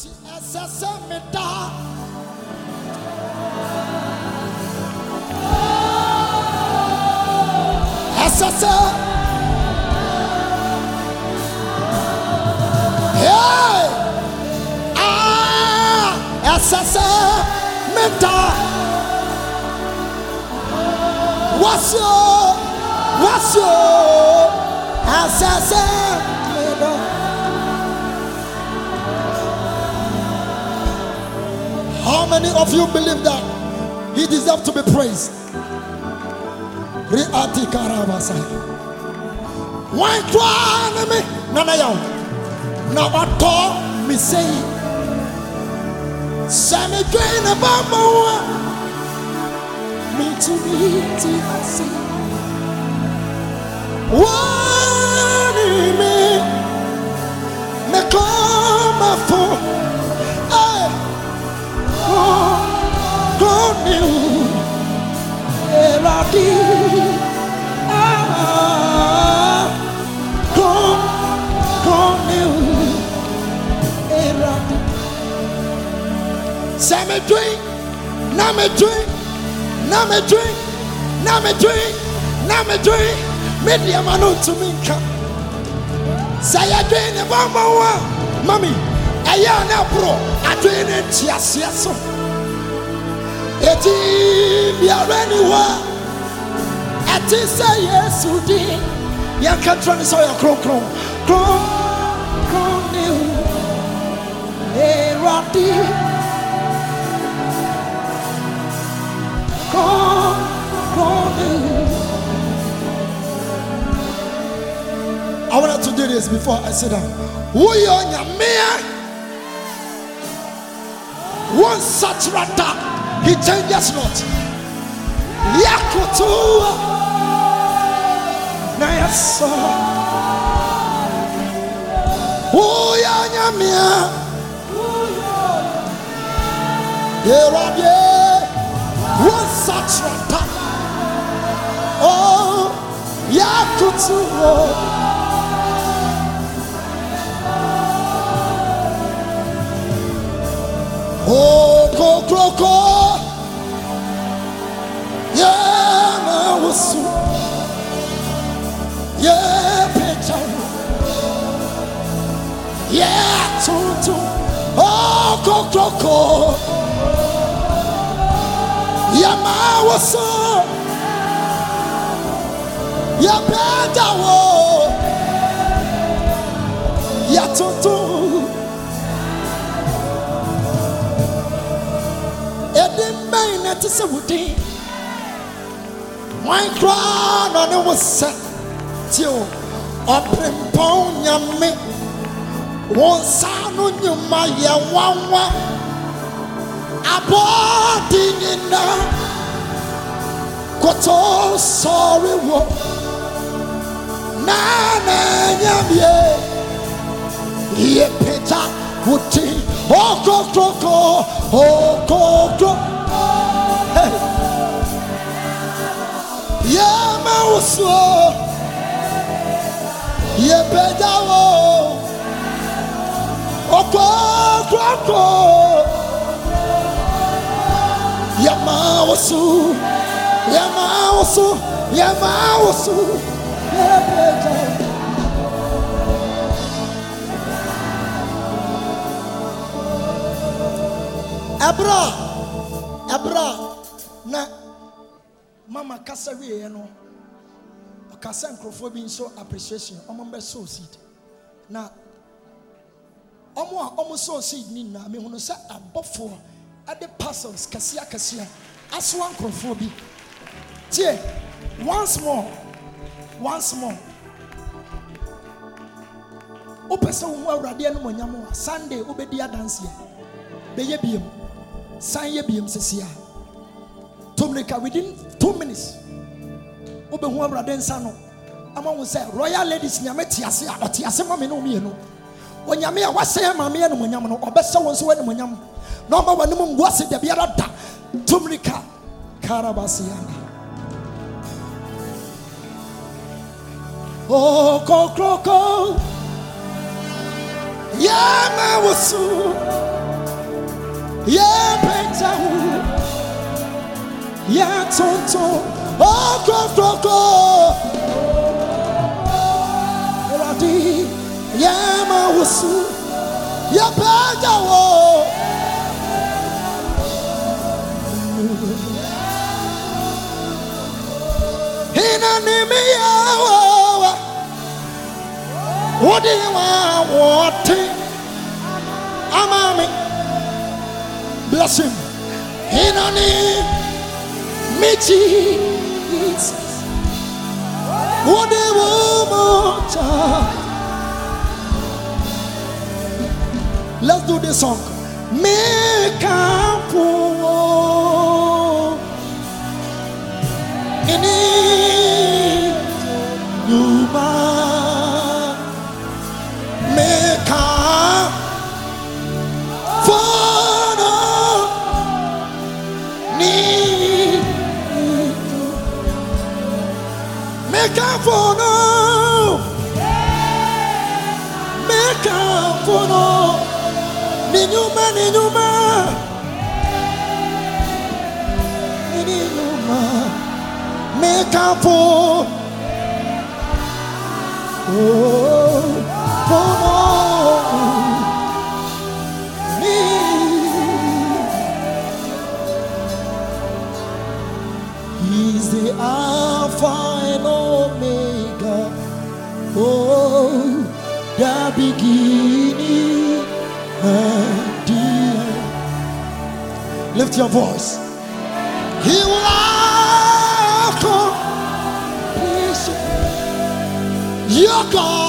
Ti ɛsɛ sɛ meda ɛsɛ sɛ ɛsɛ sɛ meda wasio How many of you believe that he deserves to be praised? Why me? Gbé ní bàbá wa. Mi tún ní ti àṣẹ. Wọ́n ní mi. Sɛ me drink, na me drink, na me drink, me drink, na me drink, me deɛ ma no ntumi nka. Sɛ yɛdwen ne bɔmmɔ wo a, mami, ɛyɛ a na ɛborɔ adwen ne nteaseɛ so. Eti biara ni hɔ a ɛte sɛ Yesu din. Yɛnka ntorɔ ne. I wanted to do this before I sit down. Woyɛ onyamea. One such rata, he changes not. Yakutu. Na yasa. Woyɛ onyamea. Yerabie. One such rata. Oh, Yakutu. Oh, go. Yeah, na wasu. Yeah, pecha. Yeah, tutu. Oh, go, go, go. Yeah, ma wasu. Yeah, pecha wo. Yeah, tutu. Ɛte sɛ wo din wan koraa na ɔne wo sɛ tie o ɔpempɔn nyame wo nsa no nnwuma yɛ nwanwa abɔɔde nyinaa koto sɔre wo na na nyamie yɛpagya wo din okokroko okokro wo so yɛpagya wo okokroko yɛma wo so yɛma wo so yɛma wo so yɛpagya wo ɛberɛ a ɛberɛ a na mama kasa wieɛ no ɔkasa nkurɔfoɔ bi nso appreciation. Ɔmo bɛsɔɔ seed. Na ɔmo a ɔmo sɔɔ seed ne nyinaa mehunu sɛ abɔfoɔ ɛde parcels kɛseɛ kɛseɛ asoa nkurɔfoɔ bi. Tie once more once more. Wopɛ sɛ wo ho awurade anom onyam a sunday wobɛdi adanseɛ. Bɛyɛ biem san yɛ biem sisi a within two minutes wobɛhu awurade nsa no ama wo sɛ royal ladies nyame te ase a ɔte ase ma me ne ɔmienu onyame a yɛ maame yɛ nomonyam no ɔbɛhyɛ wo nso w'animonyam na ɔma w'anim ngu ase da biara da. Tomirika karabasiana okokroko oh, yɛma wo so yɛpagya Oh, wo yɛtonto ɔkɔkɔkɔ awurade yɛma wo so yɛpagya wo. Hena ne meyɛwowa wode wa wɔte ama me bless him. Hena me let's do this song. For any ninyuma ninyuma make up for oh for me He's the Alpha and Omega. Oh, the beginning. Lift your voice. He will accomplish it. Your God,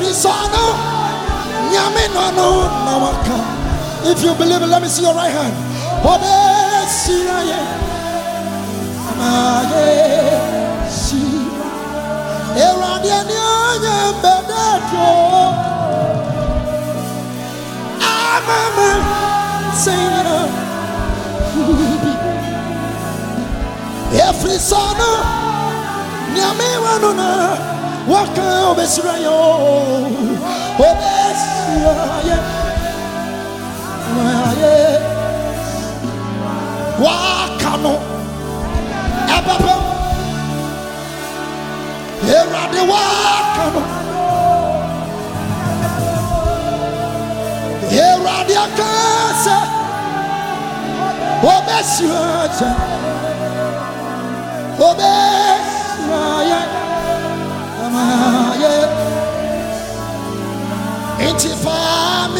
Every son, nyame no no na. If you believe it, let me see your right hand. Ode siraye, amaye si. Eradi ẹni onye mbede do. Amama singing up. Every son, nyame wano na waka obesiraye o. Obesiraye, amaye. waka no ɛbɛbɛ ewurade waka no ewurade aka sɛ obɛsira kyɛ obɛsira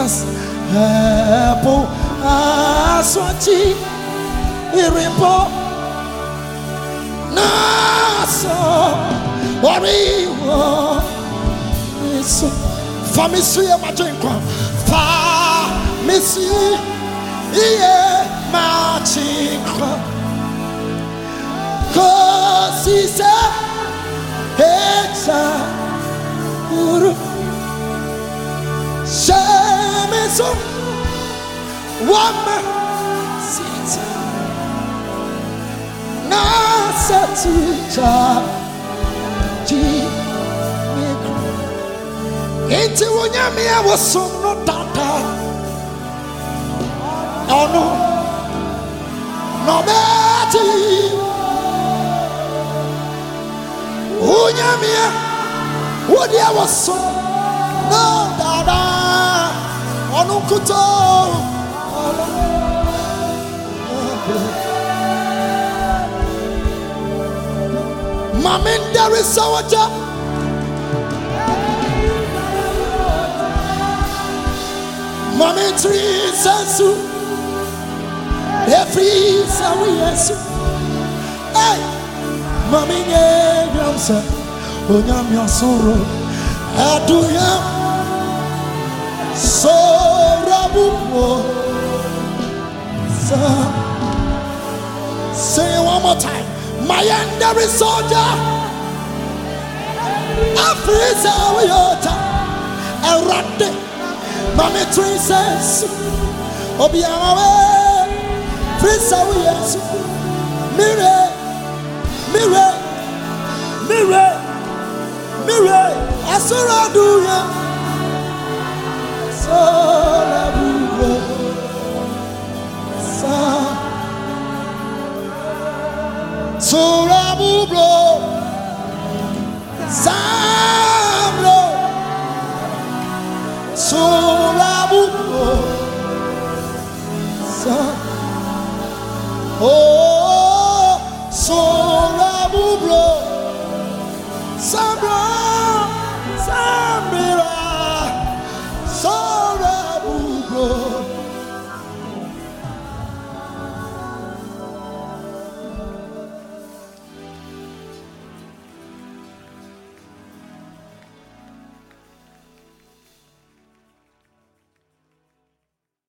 jesus ẹ̀bù asọ́tì ìrìnbọ̀ náà sọ orí wọn èso famisi yẹ máa jẹ so. Wama siti na sati cha ji mikro enti wonyame a wosom no dada ɔno na ɔbɛte wonyame a wode a wosom no dada onukuto. Mamin there is so Mami Every sawi yesu. Hey Mami nye nyamsa Onyam yasoro Aduya Sorabu Say it one more time. My endary soldier. Afrisa wiyota Erade Mami princess, Obiamawe, Prince of Yes, Mire, Mire, Mire, Mire, Asura Duya, Sora Bubro, Sabra.